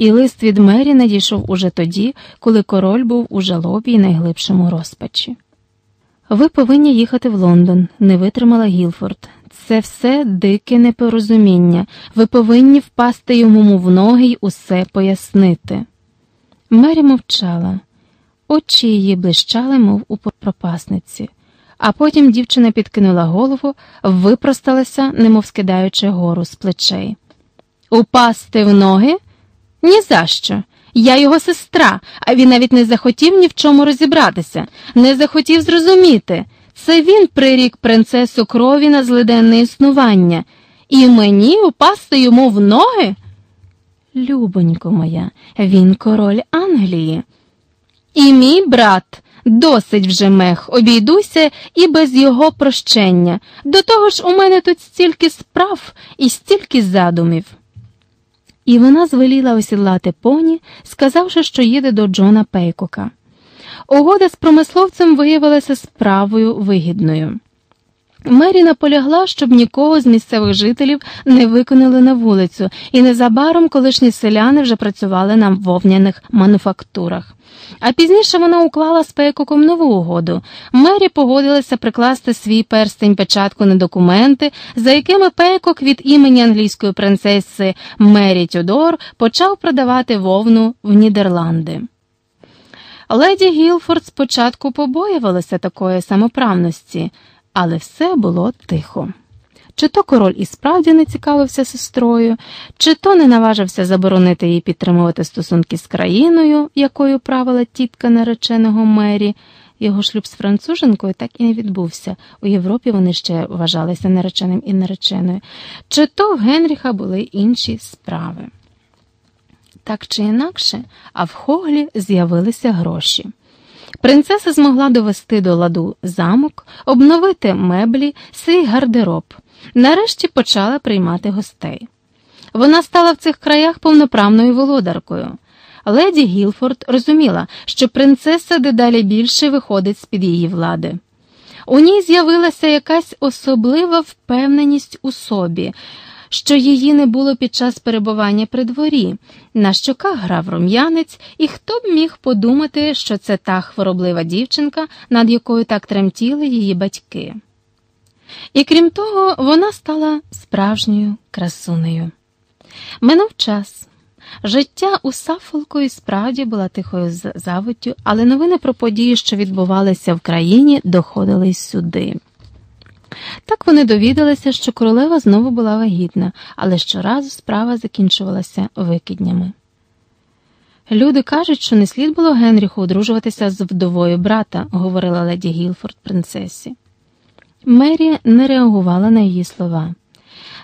і лист від Мері надійшов уже тоді, коли король був у жалобі й найглибшому розпачі. Ви повинні їхати в Лондон, не витримала Гілфорд. Це все дике непорозуміння. Ви повинні впасти йому в ноги й усе пояснити. Мері мовчала, очі її блищали, мов у пропасниці, а потім дівчина підкинула голову, випросталася, немов скидаючи гору з плечей. Упасти в ноги? Ні за що. Я його сестра, а він навіть не захотів ні в чому розібратися, не захотів зрозуміти. Це він прирік принцесу крові на злиденне існування, і мені упасти йому в ноги? Любонько моя, він король Англії. І мій брат, досить вже мех, обійдуся і без його прощення. До того ж, у мене тут стільки справ і стільки задумів. І вона звеліла осідлати поні, сказавши, що їде до Джона Пейкока. Угода з промисловцем виявилася справою вигідною. Мері наполягла, щоб нікого з місцевих жителів не виконали на вулицю, і незабаром колишні селяни вже працювали на вовняних мануфактурах. А пізніше вона уклала з Пейкоком нову угоду. Мері погодилася прикласти свій перстень печатку на документи, за якими Пейкок від імені англійської принцеси Мері Тюдор почав продавати вовну в Нідерланди. Леді Гілфорд спочатку побоювалася такої самоправності, але все було тихо. Чи то король і справді не цікавився сестрою, чи то не наважився заборонити їй підтримувати стосунки з країною, якою правила тітка нареченого мері. Його шлюб з француженкою так і не відбувся. У Європі вони ще вважалися нареченим і нареченою, чи то в Генріха були інші справи. Так чи інакше, а в Хоглі з'явилися гроші. Принцеса змогла довести до ладу замок, обновити меблі, свій гардероб. Нарешті почала приймати гостей. Вона стала в цих краях повноправною володаркою. Леді Гілфорд розуміла, що принцеса дедалі більше виходить з під її влади. У ній з'явилася якась особлива впевненість у собі що її не було під час перебування при дворі, на щоках грав рум'янець, і хто б міг подумати, що це та хвороблива дівчинка, над якою так тремтіли її батьки. І крім того, вона стала справжньою красунею. Минув час. Життя у Сафолку і справді була тихою завиттю, але новини про події, що відбувалися в країні, доходили й сюди. Так вони довідалися, що королева знову була вагітна, але щоразу справа закінчувалася викиднями. Люди кажуть, що не слід було Генріху одружуватися з вдовою брата, говорила леді Гілфорд принцесі. Мері не реагувала на її слова.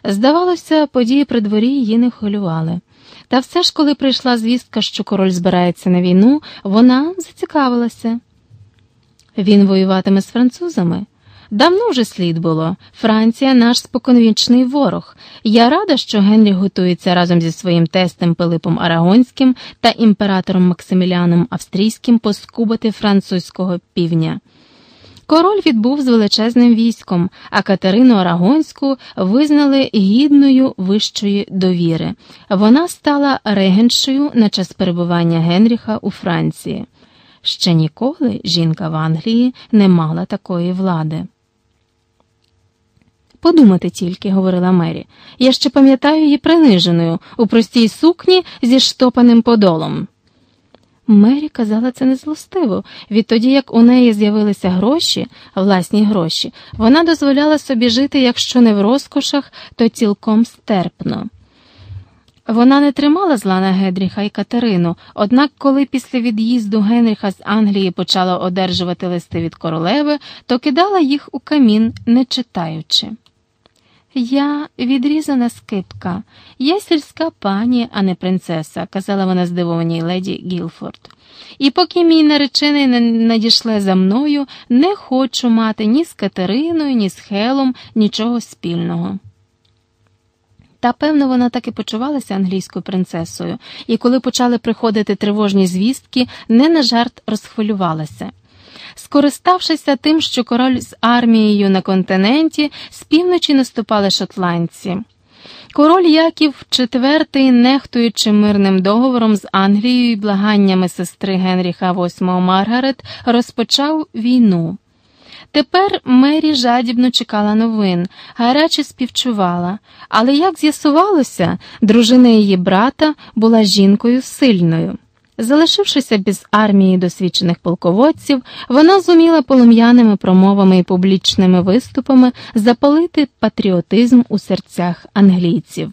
Здавалося, події при дворі її не хвилювали. Та все ж, коли прийшла звістка, що король збирається на війну, вона зацікавилася. Він воюватиме з французами. Давно вже слід було. Франція наш споконвічний ворог. Я рада, що Генрі готується разом зі своїм тестем Пилипом Арагонським та імператором Максиміліаном Австрійським поскубати французького півдня. Король відбув з величезним військом, а Катерину Арагонську визнали гідною вищої довіри. Вона стала регеншою на час перебування Генріха у Франції. Ще ніколи жінка в Англії не мала такої влади. Подумати тільки, говорила Мері. Я ще пам'ятаю її приниженою у простій сукні зі штопаним подолом. Мері казала це незлостиво. Відтоді, як у неї з'явилися гроші, власні гроші, вона дозволяла собі жити, якщо не в розкошах, то цілком стерпно. Вона не тримала зла на Гедріха і Катерину, однак, коли після від'їзду Генріха з Англії почала одержувати листи від королеви, то кидала їх у камін, не читаючи. Я відрізана скипка, я сільська пані, а не принцеса, казала вона здивованій леді Гілфорд. І поки мій наречений не надішле за мною, не хочу мати ні з Катериною, ні з Хелом нічого спільного. Та, певно, вона так і почувалася англійською принцесою, і коли почали приходити тривожні звістки, не на жарт розхвилювалася. Скориставшися тим, що король з армією на континенті, з півночі наступали шотландці. Король Яків IV, нехтуючи мирним договором з Англією і благаннями сестри Генріха VIII Маргарет, розпочав війну. Тепер Мері жадібно чекала новин, гаряче співчувала, але, як з'ясувалося, дружина її брата була жінкою сильною. Залишившися без армії досвідчених полководців, вона зуміла полум'яними промовами і публічними виступами запалити патріотизм у серцях англійців.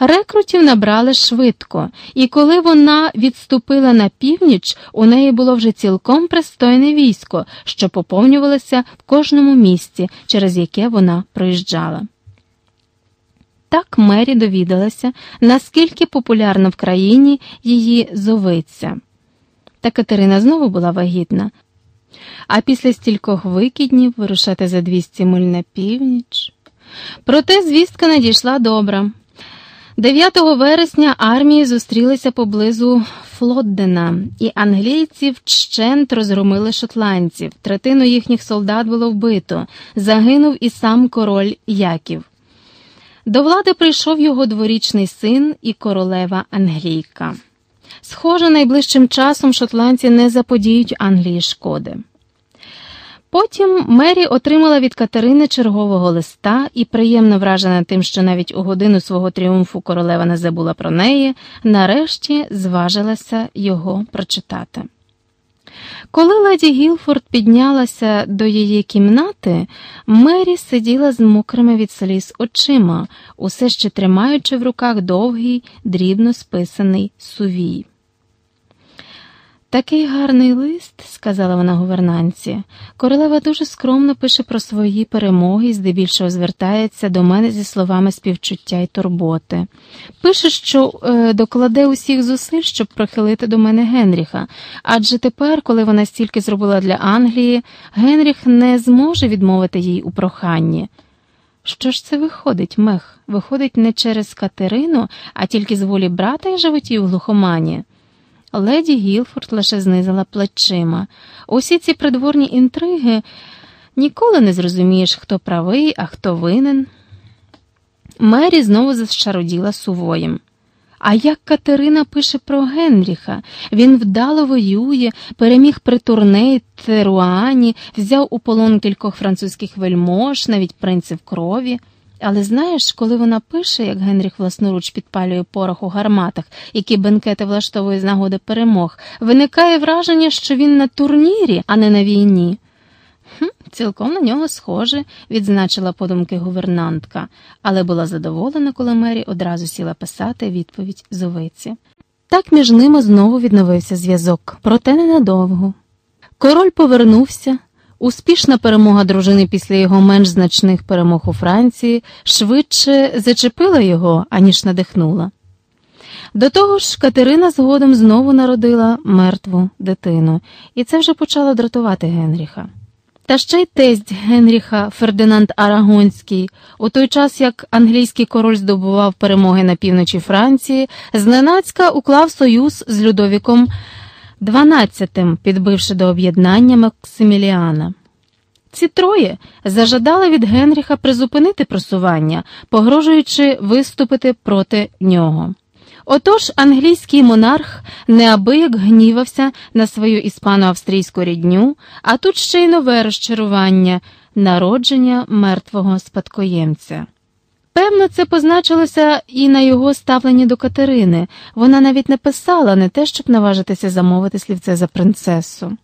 Рекрутів набрали швидко, і коли вона відступила на північ, у неї було вже цілком пристойне військо, що поповнювалося в кожному місті, через яке вона проїжджала. Так Мері довідалася, наскільки популярна в країні її зовиця. Та Катерина знову була вагітна, а після стількох викиднів вирушати за 200 миль на північ. Проте звістка надійшла добра. 9 вересня армії зустрілися поблизу Флоддена, і англійці вщент розгромили шотландців. Третину їхніх солдат було вбито. Загинув і сам король Яків. До влади прийшов його дворічний син і королева Англійка. Схоже, найближчим часом шотландці не заподіють Англії шкоди. Потім Мері отримала від Катерини чергового листа і, приємно вражена тим, що навіть у годину свого тріумфу королева не забула про неї, нарешті зважилася його прочитати. Коли леді Гілфорд піднялася до її кімнати, Мері сиділа з мокрими від сліз очима, усе ще тримаючи в руках довгий, дрібно списаний сувій. Такий гарний лист, сказала вона гувернанці. Королева дуже скромно пише про свої перемоги і здебільшого звертається до мене зі словами співчуття й турботи. Пише, що е, докладе усіх зусиль, щоб прихилити до мене Генріха, адже тепер, коли вона стільки зробила для Англії, Генріх не зможе відмовити їй у проханні. Що ж це виходить, мех? Виходить не через Катерину, а тільки з волі брата і животів в глухомані. Леді Гілфорд лише знизила плечима. Усі ці придворні інтриги ніколи не зрозумієш, хто правий, а хто винен. Мері знову зашароділа сувоєм. А як Катерина пише про Генріха, він вдало воює, переміг при турнеї Теруані, взяв у полон кількох французьких вельмож, навіть принців крові. Але знаєш, коли вона пише, як Генріх власноруч підпалює порох у гарматах, які бенкети влаштовує з нагоди перемог, виникає враження, що він на турнірі, а не на війні. «Хм, Цілком на нього схоже, відзначила подумки гувернантка, але була задоволена, коли Мері одразу сіла писати відповідь зовиці. Так між ними знову відновився зв'язок, проте ненадовго. Король повернувся. Успішна перемога дружини після його менш значних перемог у Франції швидше зачепила його, аніж надихнула. До того ж, Катерина згодом знову народила мертву дитину, і це вже почало дратувати Генріха. Та ще й тесть Генріха Фердинанд Арагонський, у той час як англійський король здобував перемоги на півночі Франції, зненацька уклав союз з Людовіком дванадцятим, підбивши до об'єднання Максиміліана. Ці троє зажадали від Генріха призупинити просування, погрожуючи виступити проти нього. Отож англійський монарх неабияк гнівався на свою іспано-австрійську рідню, а тут ще й нове розчарування народження мертвого спадкоємця. Певно, це позначилося і на його ставленні до Катерини. Вона навіть не писала не те, щоб наважитися замовити слівце за принцесу.